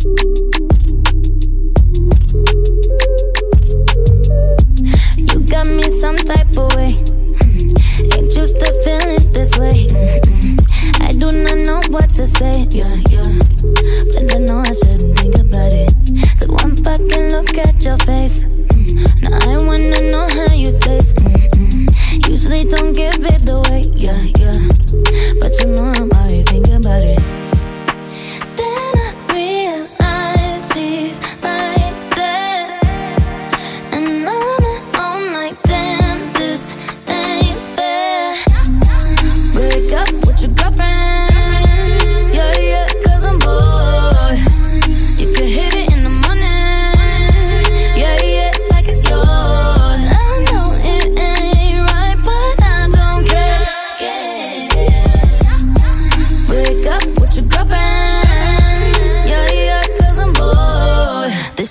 You got me some type of way. Hmm. Ain't feeling this way. I do not know what to say. Yeah, yeah. But I know I shouldn't think about it. One fucking look at your face. Mm. Now I wanna know how you taste. Usually don't give it away. Yeah, yeah. But you know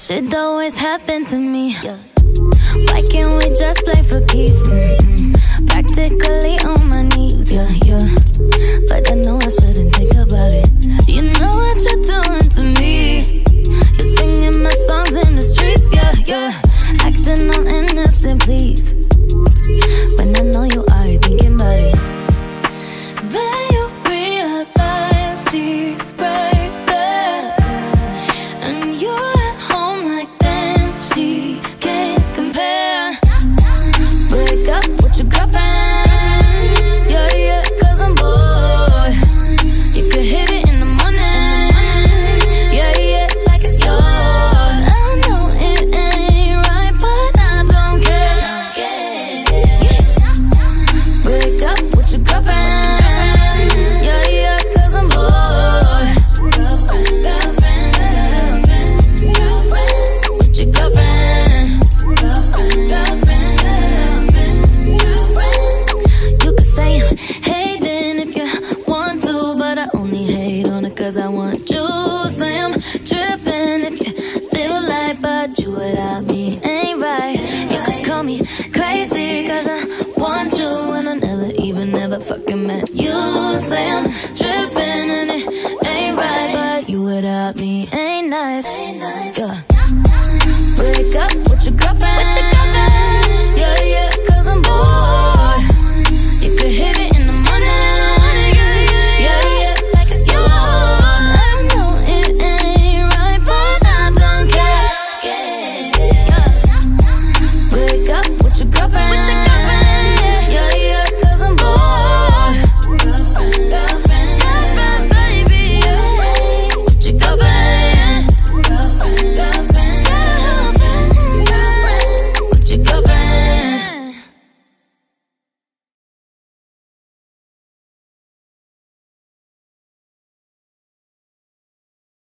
shit always happen to me. Why can't we just play for keeps? Mm-mm. Practically on my knees, yeah, yeah. But I know I shouldn't think about it. You know what you're doing to me. You're singing my songs in the streets, yeah, yeah. Acting all innocent, please. When I cause I want you. Say I'm tripping if you live a life, but you without me ain't right. You could call me crazy cause I want you, and I never even ever fucking met you. Say